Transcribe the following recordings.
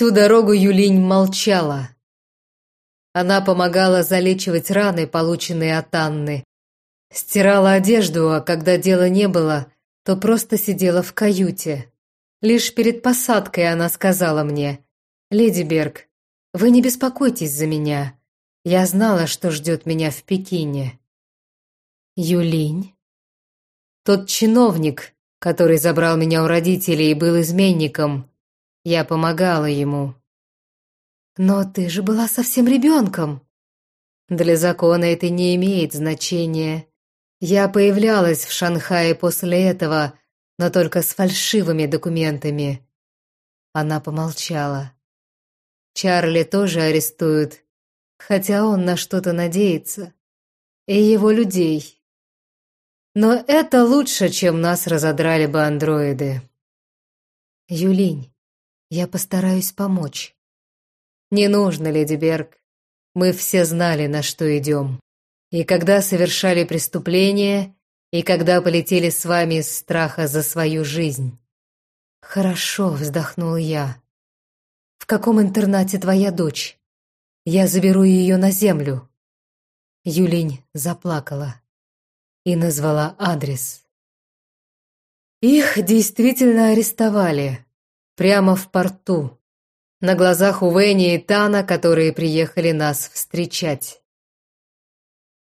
Всю дорогу Юлинь молчала. Она помогала залечивать раны, полученные от Анны. Стирала одежду, а когда дела не было, то просто сидела в каюте. Лишь перед посадкой она сказала мне, «Леди Берг, вы не беспокойтесь за меня. Я знала, что ждет меня в Пекине». Юлинь? Тот чиновник, который забрал меня у родителей и был изменником. Я помогала ему. Но ты же была совсем ребенком. Для закона это не имеет значения. Я появлялась в Шанхае после этого, но только с фальшивыми документами. Она помолчала. Чарли тоже арестуют, хотя он на что-то надеется. И его людей. Но это лучше, чем нас разодрали бы андроиды. Юлинь, я постараюсь помочь. Не нужно, леди Берг. Мы все знали, на что идем. И когда совершали преступление, и когда полетели с вами из страха за свою жизнь. Хорошо, вздохнул я. В каком интернате твоя дочь? Я заберу ее на землю. Юлинь заплакала и назвала адрес. Их действительно арестовали. Прямо в порту. На глазах у Венни и Тана, которые приехали нас встречать.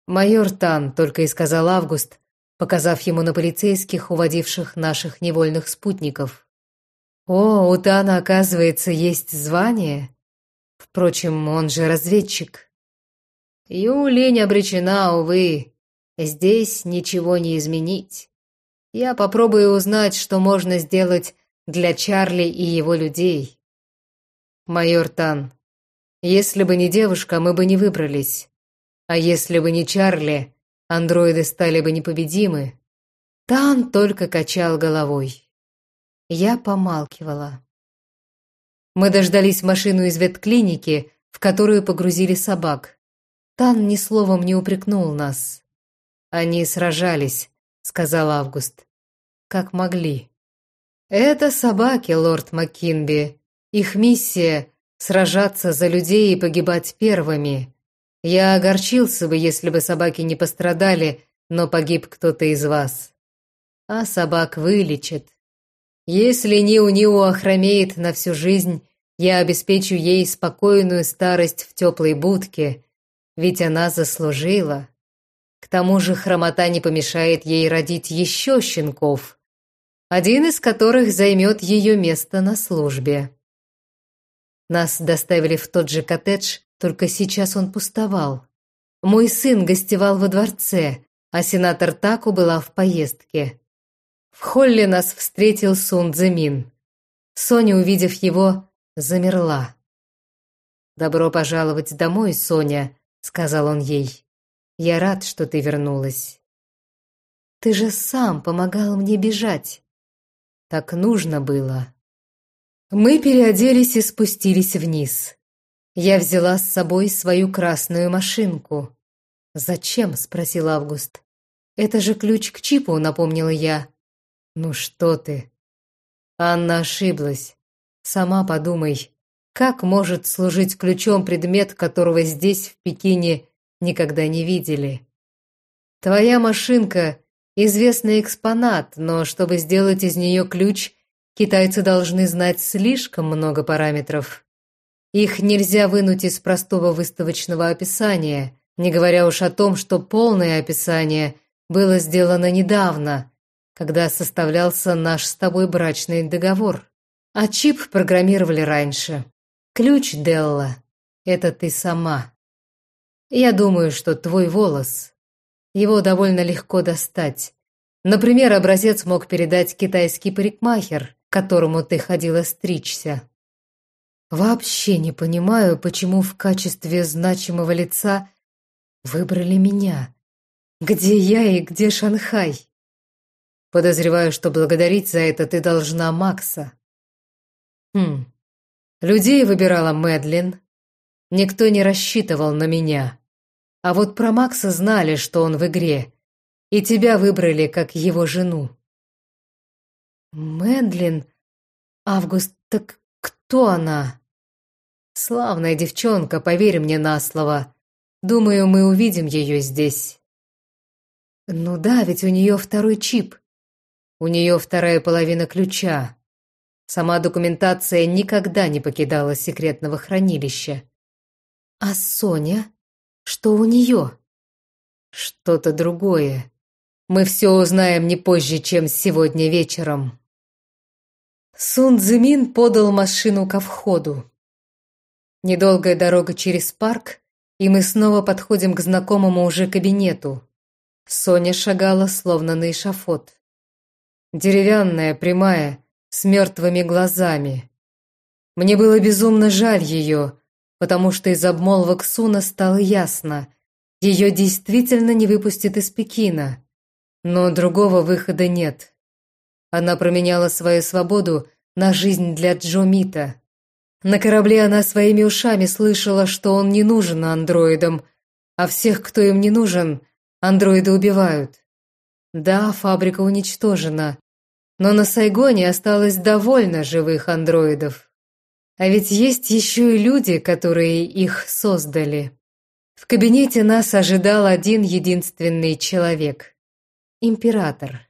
«Майор Тан», — только и сказал Август, показав ему на полицейских, уводивших наших невольных спутников. «О, у Тана, оказывается, есть звание. Впрочем, он же разведчик». «Юлень обречена, увы. Здесь ничего не изменить. Я попробую узнать, что можно сделать для Чарли и его людей. Майор Тан, если бы не девушка, мы бы не выбрались. А если бы не Чарли, андроиды стали бы непобедимы. Тан только качал головой. Я помалкивала. Мы дождались машину из ветклиники, в которую погрузили собак. Тан ни словом не упрекнул нас. «Они сражались», — сказал Август. «Как могли». «Это собаки, лорд Маккинби. Их миссия — сражаться за людей и погибать первыми. Я огорчился бы, если бы собаки не пострадали, но погиб кто-то из вас. А собак вылечат. Если Ниу-Ниу охромеет на всю жизнь, я обеспечу ей спокойную старость в теплой будке, ведь она заслужила». К тому же хромота не помешает ей родить еще щенков, один из которых займет ее место на службе. Нас доставили в тот же коттедж, только сейчас он пустовал. Мой сын гостевал во дворце, а сенатор Таку была в поездке. В холле нас встретил Сун Цзэмин. Соня, увидев его, замерла. «Добро пожаловать домой, Соня», — сказал он ей. Я рад, что ты вернулась. Ты же сам помогал мне бежать. Так нужно было. Мы переоделись и спустились вниз. Я взяла с собой свою красную машинку. «Зачем?» — спросил Август. «Это же ключ к чипу», — напомнила я. «Ну что ты?» Анна ошиблась. Сама подумай, как может служить ключом предмет, которого здесь, в Пекине, никогда не видели. Твоя машинка — известный экспонат, но чтобы сделать из нее ключ, китайцы должны знать слишком много параметров. Их нельзя вынуть из простого выставочного описания, не говоря уж о том, что полное описание было сделано недавно, когда составлялся наш с тобой брачный договор. А чип программировали раньше. Ключ, Делла, это ты сама. Я думаю, что твой волос. Его довольно легко достать. Например, образец мог передать китайский парикмахер, к которому ты ходила стричься. Вообще не понимаю, почему в качестве значимого лица выбрали меня. Где я и где Шанхай? Подозреваю, что благодарить за это ты должна Макса. Хм. Людей выбирала Мэдлин. Никто не рассчитывал на меня. А вот про Макса знали, что он в игре, и тебя выбрали как его жену. Мэдлин? Август, так кто она? Славная девчонка, поверь мне на слово. Думаю, мы увидим ее здесь. Ну да, ведь у нее второй чип. У нее вторая половина ключа. Сама документация никогда не покидала секретного хранилища. А Соня? Что у нее? Что-то другое. Мы все узнаем не позже, чем сегодня вечером. Сун Цзимин подал машину ко входу. Недолгая дорога через парк, и мы снова подходим к знакомому уже кабинету. Соня шагала, словно на эшафот. Деревянная, прямая, с мертвыми глазами. Мне было безумно жаль ее, потому что из обмолвок Суна стало ясно, ее действительно не выпустят из Пекина. Но другого выхода нет. Она променяла свою свободу на жизнь для Джо Мита. На корабле она своими ушами слышала, что он не нужен андроидам, а всех, кто им не нужен – Андроиды убивают. Да, фабрика уничтожена, но на Сайгоне осталось довольно живых андроидов. А ведь есть еще и люди, которые их создали. В кабинете нас ожидал один единственный человек – император.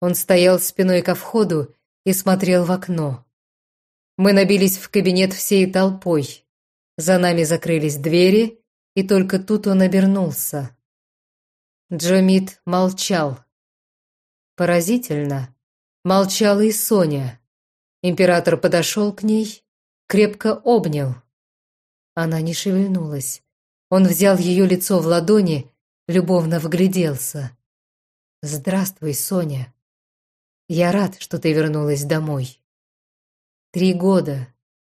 Он стоял спиной ко входу и смотрел в окно. Мы набились в кабинет всей толпой. За нами закрылись двери, и только тут он обернулся. Джомит молчал. Поразительно. Молчала и Соня. Император подошел к ней, крепко обнял. Она не шевельнулась. Он взял ее лицо в ладони, любовно вгляделся. «Здравствуй, Соня. Я рад, что ты вернулась домой. Три года,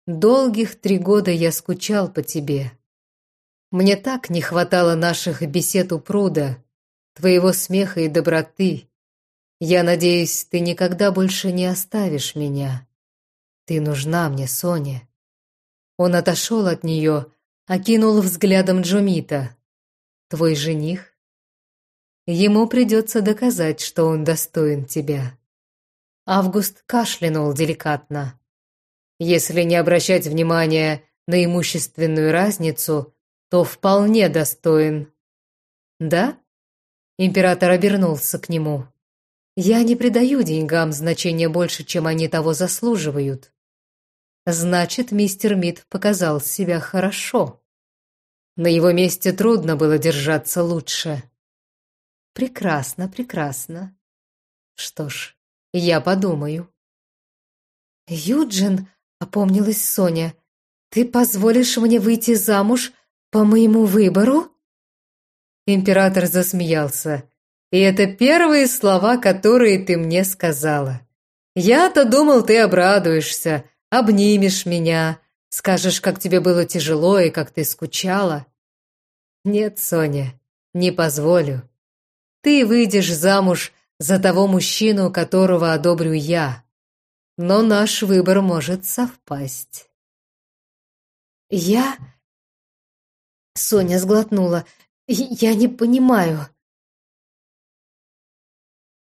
долгих три года я скучал по тебе. Мне так не хватало наших бесед у пруда, твоего смеха и доброты. Я надеюсь, ты никогда больше не оставишь меня. Ты нужна мне, Соня». Он отошел от нее, окинул взглядом Джумита. «Твой жених? Ему придется доказать, что он достоин тебя». Август кашлянул деликатно. Если не обращать внимания на имущественную разницу, то вполне достоин. Да? Император обернулся к нему. «Я не придаю деньгам значения больше, чем они того заслуживают. Значит, мистер Мид показал себя хорошо. На его месте трудно было держаться лучше. Прекрасно, прекрасно. Что ж, я подумаю». «Юджин», — опомнилась Соня, — «ты позволишь мне выйти замуж по моему выбору?» Император засмеялся. «И это первые слова, которые ты мне сказала. Я-то думал, ты обрадуешься, обнимешь меня, скажешь, как тебе было тяжело и как ты скучала. Нет, Соня, не позволю. Ты выйдешь замуж за того мужчину, которого одобрю я. Но наш выбор может совпасть». «Я...» Соня сглотнула. Я не понимаю.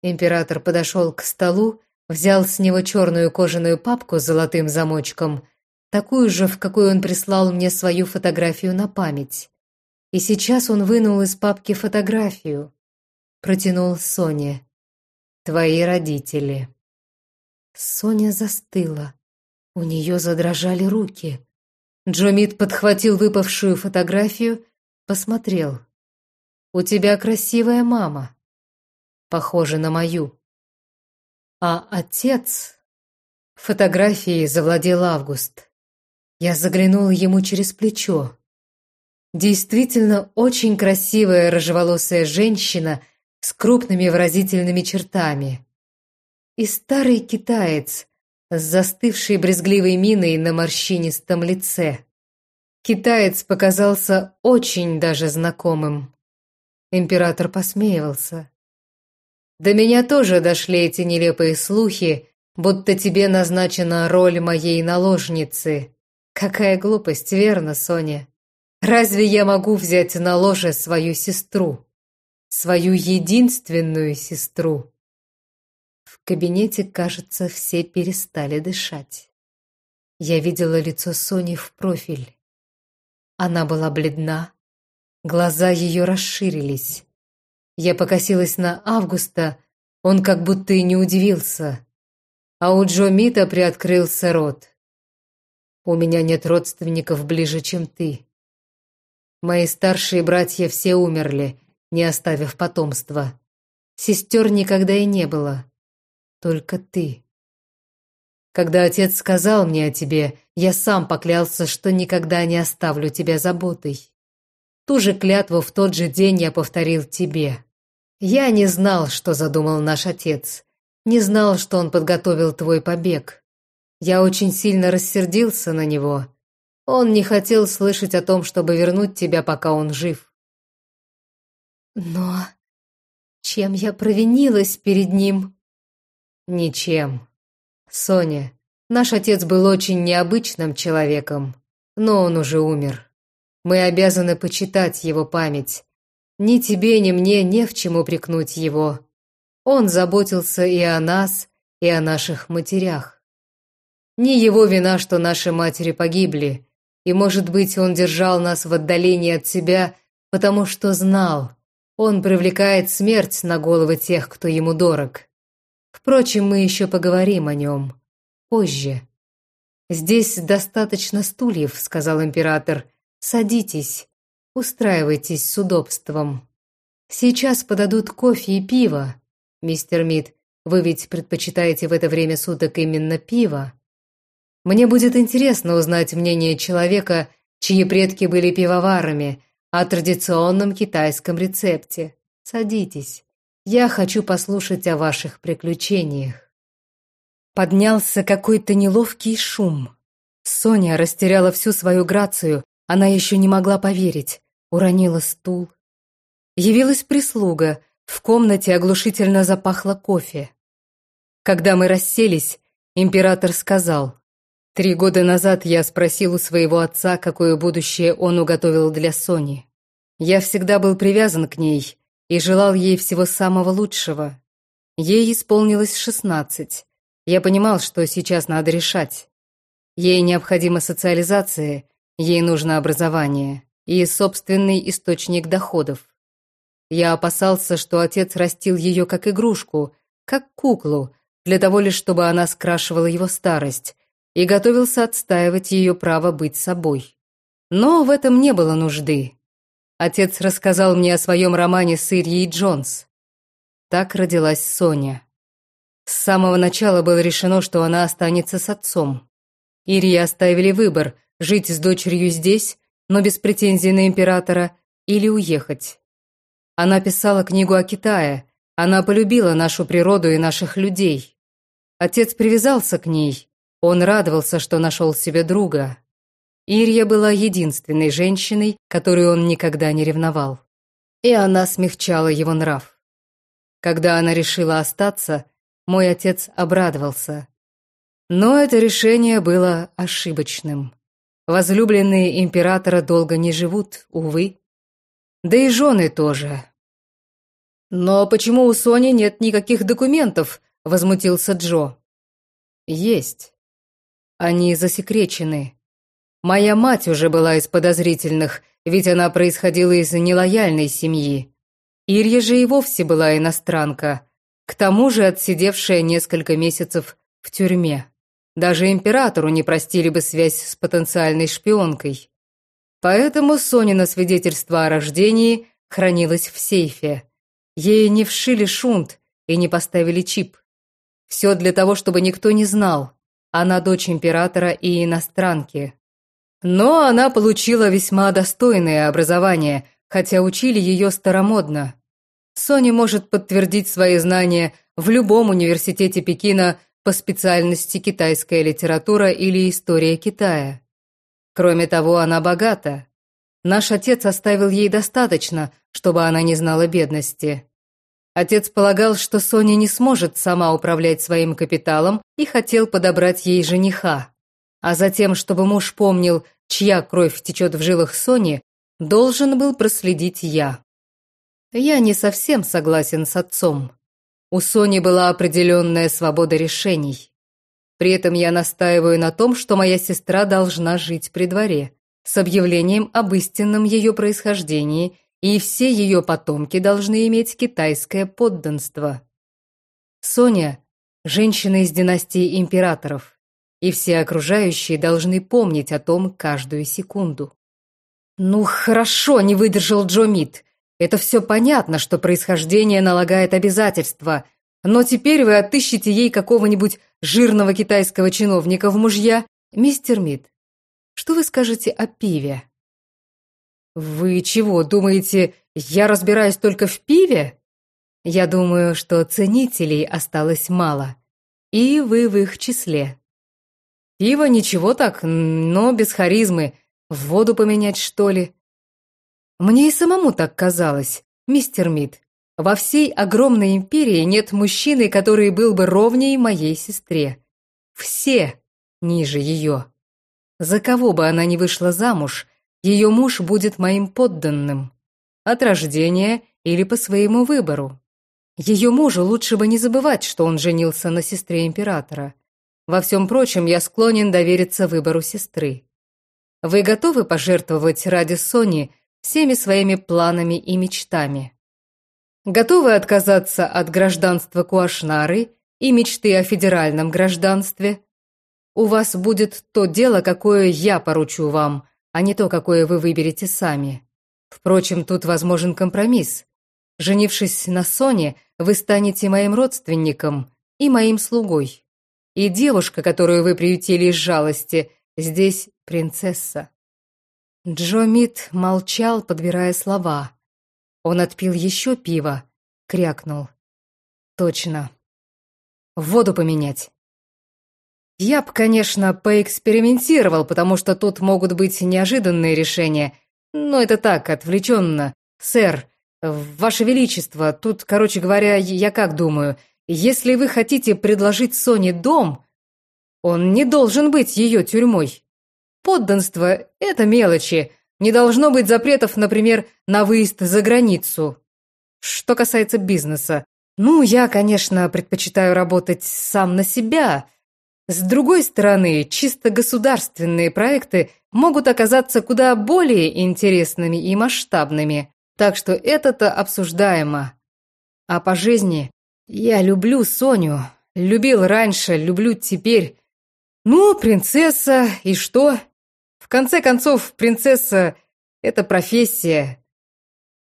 Император подошел к столу, взял с него черную кожаную папку с золотым замочком, такую же, в какой он прислал мне свою фотографию на память. И сейчас он вынул из папки фотографию. Протянул Соне. «Твои родители». Соня застыла. У нее задрожали руки. Джомит подхватил выпавшую фотографию, посмотрел. У тебя красивая мама. Похожа на мою. А отец... Фотографией завладел Август. Я заглянул ему через плечо. Действительно очень красивая рыжеволосая женщина с крупными выразительными чертами. И старый китаец с застывшей брезгливой миной на морщинистом лице. Китаец показался очень даже знакомым. Император посмеивался. До меня тоже дошли эти нелепые слухи, будто тебе назначена роль моей наложницы. Какая глупость, верно, Соня? Разве я могу взять на ложе свою сестру? Свою единственную сестру? В кабинете, кажется, все перестали дышать. Я видела лицо Сони в профиль. Она была бледна, глаза ее расширились. Я покосилась на Августа, он как будто и не удивился. А у Джо Мита приоткрылся рот. «У меня нет родственников ближе, чем ты. Мои старшие братья все умерли, не оставив потомства. Сестер никогда и не было. Только ты. Когда отец сказал мне о тебе, я сам поклялся, что никогда не оставлю тебя заботой. Ту же клятву в тот же день я повторил тебе. Я не знал, что задумал наш отец. Не знал, что он подготовил твой побег. Я очень сильно рассердился на него. Он не хотел слышать о том, чтобы вернуть тебя, пока он жив. Но чем я провинилась перед ним? Ничем. Соня, наш отец был очень необычным человеком, но он уже умер. Мы обязаны почитать его память. Ни тебе, ни мне не в чем упрекнуть его. Он заботился и о нас, и о наших матерях. Не его вина, что наши матери погибли, и, может быть, он держал нас в отдалении от себя, потому что знал, он привлекает смерть на головы тех, кто ему дорог. Впрочем, мы еще поговорим о нем. Позже. «Здесь достаточно стульев», — сказал император. «Садитесь, устраивайтесь с удобством. Сейчас подадут кофе и пиво. Мистер Мид, вы ведь предпочитаете в это время суток именно пиво? Мне будет интересно узнать мнение человека, чьи предки были пивоварами, о традиционном китайском рецепте. Садитесь. Я хочу послушать о ваших приключениях. Поднялся какой-то неловкий шум. Соня растеряла всю свою грацию, она еще не могла поверить. Уронила стул. Явилась прислуга, в комнате оглушительно запахло кофе. Когда мы расселись, император сказал, «Три года назад я спросил у своего отца, какое будущее он уготовил для Сони. Я всегда был привязан к ней, и желал ей всего самого лучшего. Ей исполнилось шестнадцать. Я понимал, что сейчас надо решать. Ей необходима социализация, ей нужно образование и собственный источник доходов. Я опасался, что отец растил ее как игрушку, как куклу, для того лишь, чтобы она скрашивала его старость, и готовился отстаивать ее право быть собой. Но в этом не было нужды. Отец рассказал мне о своем романе с Ирьей Джонс. Так родилась Соня. С самого начала было решено, что она останется с отцом. Ирье оставили выбор – жить с дочерью здесь, но без претензий на императора, или уехать. Она писала книгу о Китае, она полюбила нашу природу и наших людей. Отец привязался к ней, он радовался, что нашел себе друга. Ирья была единственной женщиной, которую он никогда не ревновал. И она смягчала его нрав. Когда она решила остаться, мой отец обрадовался. Но это решение было ошибочным. Возлюбленные императора долго не живут, увы. Да и жены тоже. «Но почему у Сони нет никаких документов?» — возмутился Джо. «Есть. Они засекречены. Моя мать уже была из подозрительных, ведь она происходила из нелояльной семьи. Ирья же и вовсе была иностранка, к тому же отсидевшая несколько месяцев в тюрьме. Даже императору не простили бы связь с потенциальной шпионкой. Поэтому Сонина свидетельство о рождении хранилось в сейфе. Ей не вшили шунт и не поставили чип. Все для того, чтобы никто не знал. Она дочь императора и иностранки. Но она получила весьма достойное образование, хотя учили ее старомодно. Соня может подтвердить свои знания в любом университете Пекина по специальности китайская литература или история Китая. Кроме того, она богата. Наш отец оставил ей достаточно, чтобы она не знала бедности. Отец полагал, что Соня не сможет сама управлять своим капиталом и хотел подобрать ей жениха. А затем, чтобы муж помнил, чья кровь течет в жилах Сони, должен был проследить я. Я не совсем согласен с отцом. У Сони была определенная свобода решений. При этом я настаиваю на том, что моя сестра должна жить при дворе, с объявлением об истинном ее происхождении, и все ее потомки должны иметь китайское подданство. Соня – женщина из династии императоров, и все окружающие должны помнить о том каждую секунду. «Ну хорошо», – не выдержал Джо Мид. «Это все понятно, что происхождение налагает обязательства, но теперь вы отыщете ей какого-нибудь жирного китайского чиновника в мужья. Мистер Мид, что вы скажете о пиве?» «Вы чего, думаете, я разбираюсь только в пиве?» «Я думаю, что ценителей осталось мало, и вы в их числе». «Пиво ничего так, но без харизмы. В воду поменять, что ли?» «Мне и самому так казалось, мистер Мид. Во всей огромной империи нет мужчины, который был бы ровней моей сестре. Все ниже ее. За кого бы она ни вышла замуж, ее муж будет моим подданным. От рождения или по своему выбору. Ее мужу лучше бы не забывать, что он женился на сестре императора. Во всем прочем, я склонен довериться выбору сестры. Вы готовы пожертвовать ради Сони всеми своими планами и мечтами? Готовы отказаться от гражданства Куашнары и мечты о федеральном гражданстве? У вас будет то дело, какое я поручу вам, а не то, какое вы выберете сами. Впрочем, тут возможен компромисс. Женившись на Соне, вы станете моим родственником и моим слугой. И девушка, которую вы приютили из жалости, здесь принцесса». Джо Мит молчал, подбирая слова. Он отпил еще пиво, крякнул. «Точно. Воду поменять». Я б, конечно, поэкспериментировал, потому что тут могут быть неожиданные решения. Но это так, отвлеченно. Сэр, Ваше Величество, тут, короче говоря, я как думаю, если вы хотите предложить Соне дом, он не должен быть ее тюрьмой. Подданство – это мелочи. Не должно быть запретов, например, на выезд за границу. Что касается бизнеса, ну, я, конечно, предпочитаю работать сам на себя – с другой стороны, чисто государственные проекты могут оказаться куда более интересными и масштабными, так что это-то обсуждаемо. А по жизни я люблю Соню, любил раньше, люблю теперь. Ну, принцесса, и что? Конце концов, принцесса — это профессия.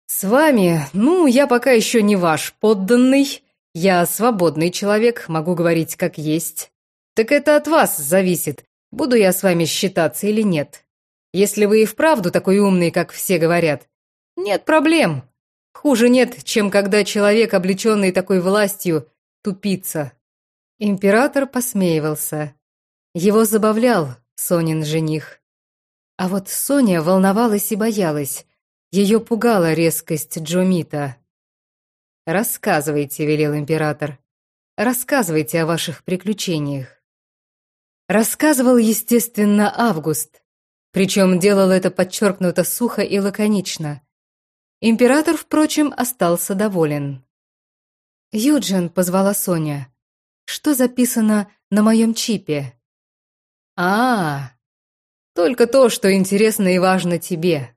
С вами, ну, я пока еще не ваш подданный, я свободный человек, могу говорить как есть. Так это от вас зависит, буду я с вами считаться или нет. Если вы и вправду такой умный, как все говорят, нет проблем. Хуже нет, чем когда человек, облеченный такой властью, тупица. Император посмеивался. Его забавлял Сонин жених. А вот Соня волновалась и боялась. Ее пугала резкость Джомита. «Рассказывайте», — велел император. «Рассказывайте о ваших приключениях». Рассказывал, естественно, Август. Причем делал это подчеркнуто сухо и лаконично. Император, впрочем, остался доволен. «Юджин», — позвала Соня, — «что записано на моем чипе?» «А, только то, что интересно и важно тебе.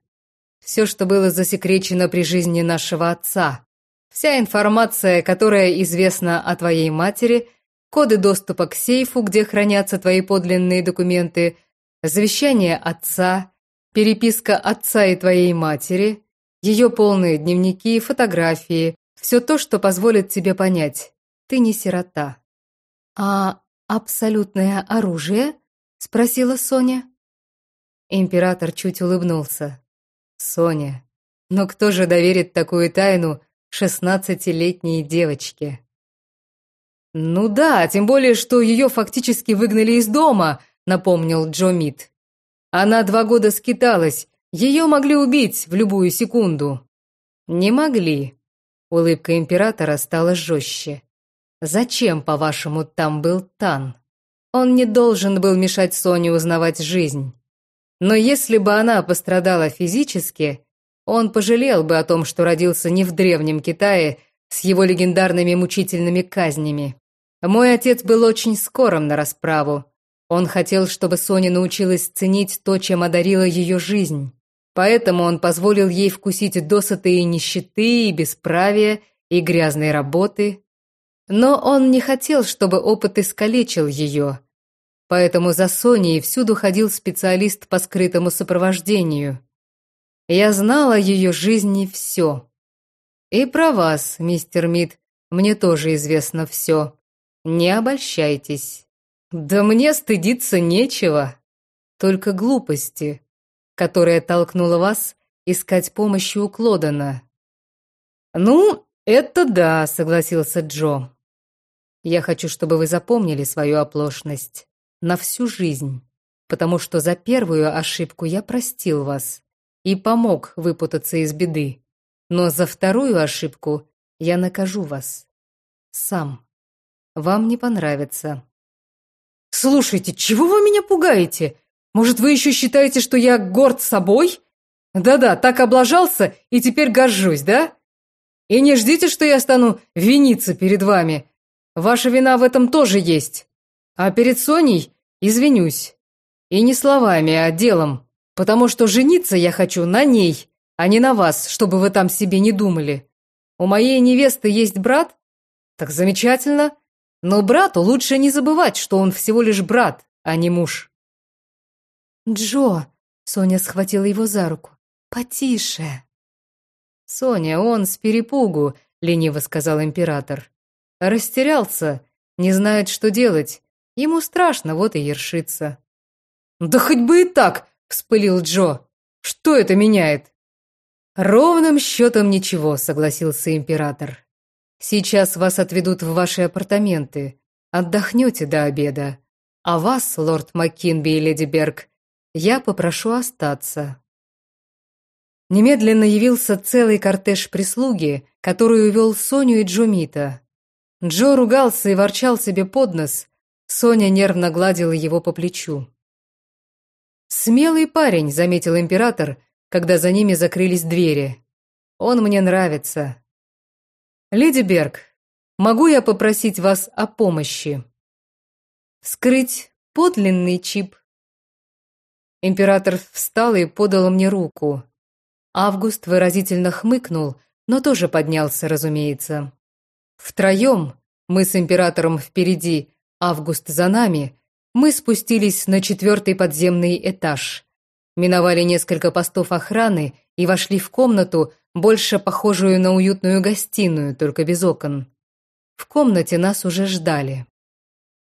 Все, что было засекречено при жизни нашего отца. Вся информация, которая известна о твоей матери — коды доступа к сейфу, где хранятся твои подлинные документы, завещание отца, переписка отца и твоей матери, ее полные дневники, фотографии, все то, что позволит тебе понять, ты не сирота. «А абсолютное оружие?» — спросила Соня. Император чуть улыбнулся. «Соня, но кто же доверит такую тайну шестнадцатилетней девочке?» «Ну да, тем более, что ее фактически выгнали из дома», — напомнил Джо Мид. «Она два года скиталась, ее могли убить в любую секунду». «Не могли». Улыбка императора стала жестче. «Зачем, по-вашему, там был Тан? Он не должен был мешать Соне узнавать жизнь. Но если бы она пострадала физически, он пожалел бы о том, что родился не в Древнем Китае с его легендарными мучительными казнями. Мой отец был очень скором на расправу. Он хотел, чтобы Соня научилась ценить то, чем одарила ее жизнь. Поэтому он позволил ей вкусить досыты и нищеты, и бесправия, и грязной работы. Но он не хотел, чтобы опыт искалечил ее. Поэтому за Соней всюду ходил специалист по скрытому сопровождению. Я знала о ее жизни все. И про вас, мистер Мид, мне тоже известно все. Не обольщайтесь. Да мне стыдиться нечего. Только глупости, которая толкнула вас искать помощи у Клодана. Ну, это да, согласился Джо. Я хочу, чтобы вы запомнили свою оплошность на всю жизнь, потому что за первую ошибку я простил вас и помог выпутаться из беды, но за вторую ошибку я накажу вас. Сам. Вам не понравится. «Слушайте, чего вы меня пугаете? Может, вы еще считаете, что я горд собой? Да-да, так облажался и теперь горжусь, да? И не ждите, что я стану виниться перед вами. Ваша вина в этом тоже есть. А перед Соней извинюсь. И не словами, а делом. Потому что жениться я хочу на ней, а не на вас, чтобы вы там себе не думали. У моей невесты есть брат? Так замечательно. Но брату лучше не забывать, что он всего лишь брат, а не муж. «Джо!» — Соня схватила его за руку. «Потише!» «Соня, он с перепугу», — лениво сказал император. «Растерялся, не знает, что делать. Ему страшно, вот и ершится». «Да хоть бы и так!» — вспылил Джо. «Что это меняет?» «Ровным счетом ничего», — согласился император. Сейчас вас отведут в ваши апартаменты. Отдохнете до обеда. А вас, лорд Маккинби и леди Берг, я попрошу остаться». Немедленно явился целый кортеж прислуги, который увел Соню и Джумита. Джо ругался и ворчал себе под нос. Соня нервно гладила его по плечу. «Смелый парень», — заметил император, когда за ними закрылись двери. «Он мне нравится. «Леди Берг, могу я попросить вас о помощи?» «Вскрыть подлинный чип». Император встал и подал мне руку. Август выразительно хмыкнул, но тоже поднялся, разумеется. Втроем, мы с императором впереди, Август за нами, мы спустились на четвертый подземный этаж, миновали несколько постов охраны и вошли в комнату, больше похожую на уютную гостиную, только без окон. В комнате нас уже ждали.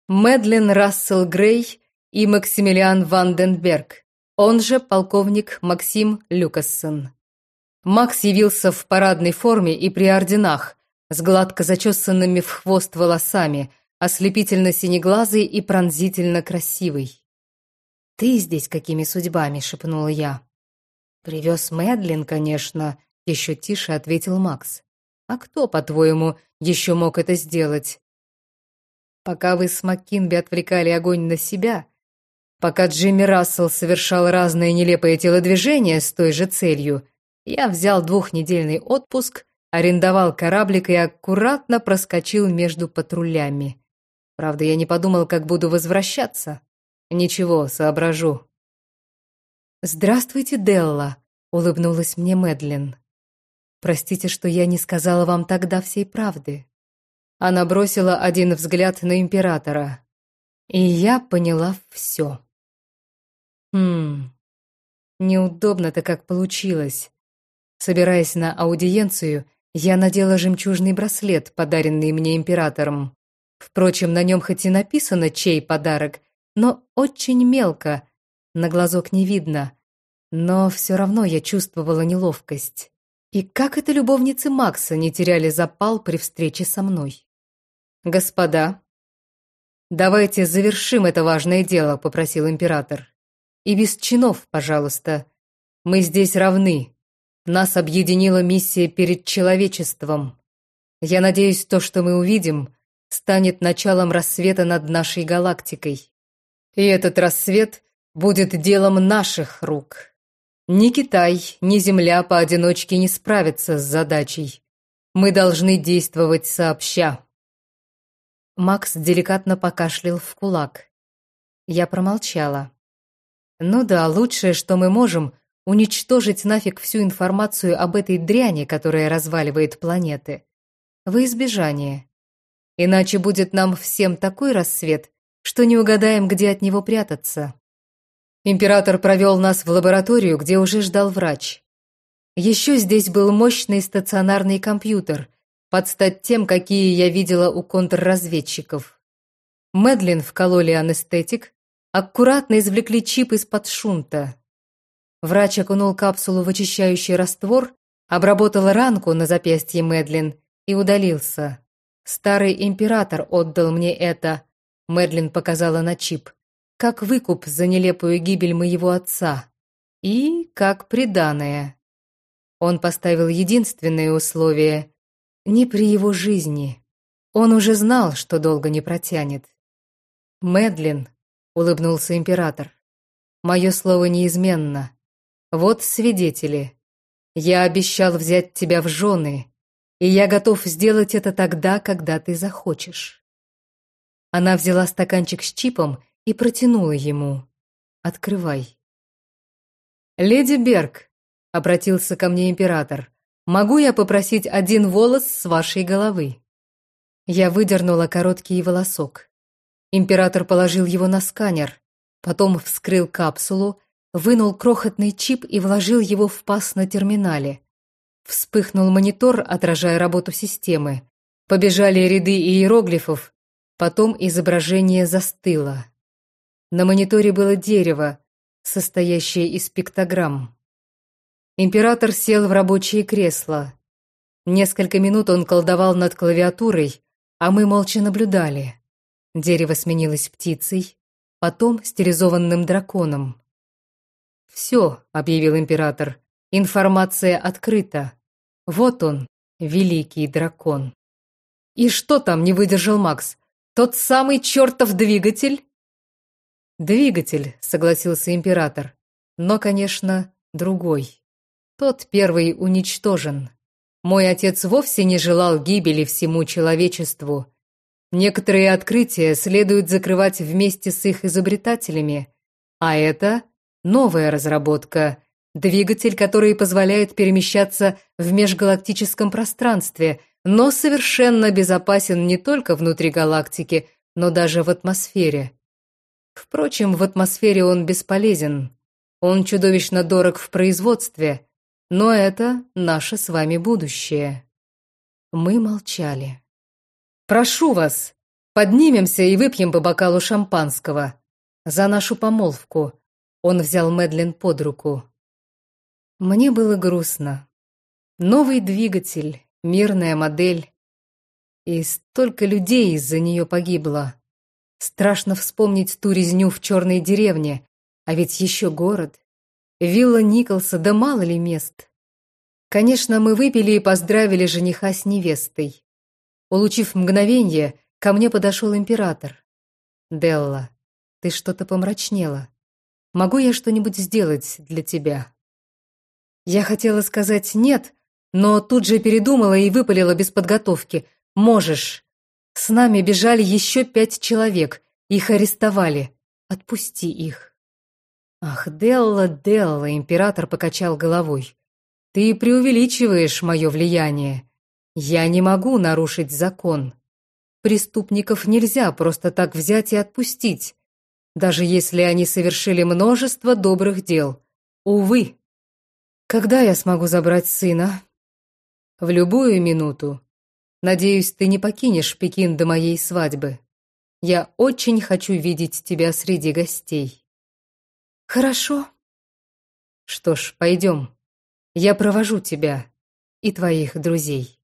Мэдлин Рассел Грей и Максимилиан Ванденберг, он же полковник Максим Люкассон. Макс явился в парадной форме и при орденах, с гладко зачесанными в хвост волосами, ослепительно синеглазый и пронзительно красивый. «Ты здесь какими судьбами?» — шепнула я. «Привез Мэдлин, конечно», еще тише ответил Макс. «А кто, по-твоему, еще мог это сделать?» Пока вы с Маккинби отвлекали огонь на себя, пока Джимми Рассел совершал разные нелепые телодвижения с той же целью, я взял двухнедельный отпуск, арендовал кораблик и аккуратно проскочил между патрулями. Правда, я не подумал, как буду возвращаться. Ничего, соображу. «Здравствуйте, Делла», — улыбнулась мне Мэдлин. Простите, что я не сказала вам тогда всей правды. Она бросила один взгляд на императора. И я поняла все. Хм, неудобно-то как получилось. Собираясь на аудиенцию, я надела жемчужный браслет, подаренный мне императором. Впрочем, на нем хоть и написано, чей подарок, но очень мелко, на глазок не видно. Но все равно я чувствовала неловкость. И как это любовницы Макса не теряли запал при встрече со мной? «Господа, давайте завершим это важное дело», — попросил император. «И без чинов, пожалуйста. Мы здесь равны. Нас объединила миссия перед человечеством. Я надеюсь, то, что мы увидим, станет началом рассвета над нашей галактикой. И этот рассвет будет делом наших рук». Ни Китай, ни Земля поодиночке не справятся с задачей. Мы должны действовать сообща. Макс деликатно покашлял в кулак. Я промолчала. Ну да, лучшее, что мы можем, уничтожить нафиг всю информацию об этой дряни, которая разваливает планеты. Во избежание. Иначе будет нам всем такой рассвет, что не угадаем, где от него прятаться. Император провел нас в лабораторию, где уже ждал врач. Еще здесь был мощный стационарный компьютер, под стать тем, какие я видела у контрразведчиков. Медлин вкололи анестетик, аккуратно извлекли чип из-под шунта. Врач окунул капсулу в очищающий раствор, обработал ранку на запястье Медлин и удалился. Старый император отдал мне это, Медлин показала на чип, как выкуп за нелепую гибель моего отца и как приданое. Он поставил единственное условие — не при его жизни. Он уже знал, что долго не протянет. «Медлин», — улыбнулся император, — «мое слово неизменно. Вот свидетели. Я обещал взять тебя в жены, и я готов сделать это тогда, когда ты захочешь». Она взяла стаканчик с чипом и протянула ему. «Открывай». «Леди Берг», — обратился ко мне император, — «могу я попросить один волос с вашей головы?» Я выдернула короткий волосок. Император положил его на сканер, потом вскрыл капсулу, вынул крохотный чип и вложил его в паз на терминале. Вспыхнул монитор, отражая работу системы. Побежали ряды иероглифов, потом изображение застыло. На мониторе было дерево, состоящее из пиктограмм. Император сел в рабочее кресло. Несколько минут он колдовал над клавиатурой, а мы молча наблюдали. Дерево сменилось птицей, потом стилизованным драконом. «Все», — объявил император, — «информация открыта. Вот он, великий дракон». «И что там?» — не выдержал Макс. «Тот самый чертов двигатель?» «Двигатель», — согласился император. «Но, конечно, другой. Тот первый уничтожен. Мой отец вовсе не желал гибели всему человечеству. Некоторые открытия следует закрывать вместе с их изобретателями, а это Новая разработка. Двигатель, который позволяет перемещаться в межгалактическом пространстве, но совершенно безопасен не только внутри галактики, но даже в атмосфере. Впрочем, в атмосфере он бесполезен. Он чудовищно дорог в производстве, но это наше с вами будущее. Мы молчали. «Прошу вас, поднимемся и выпьем по бокалу шампанского. За нашу помолвку», он взял Мэдлин под руку. Мне было грустно. Новый двигатель, мирная модель. И столько людей из-за нее погибло. Страшно вспомнить ту резню в черной деревне, а ведь еще город. Вилла Николса, да мало ли мест. Конечно, мы выпили и поздравили жениха с невестой. Улучив мгновенье, ко мне подошел император. «Делла, ты что-то помрачнела. Могу я что-нибудь сделать для тебя?» Я хотела сказать «нет», но тут же передумала и выпалила без подготовки. «Можешь. С нами бежали еще пять человек. Их арестовали. Отпусти их». «Ах, Делла, Делла», — император покачал головой. «Ты преувеличиваешь мое влияние. Я не могу нарушить закон. Преступников нельзя просто так взять и отпустить даже если они совершили множество добрых дел. Увы. Когда я смогу забрать сына? В любую минуту. Надеюсь, ты не покинешь Пекин до моей свадьбы. Я очень хочу видеть тебя среди гостей. Хорошо. Что ж, пойдем. Я провожу тебя и твоих друзей.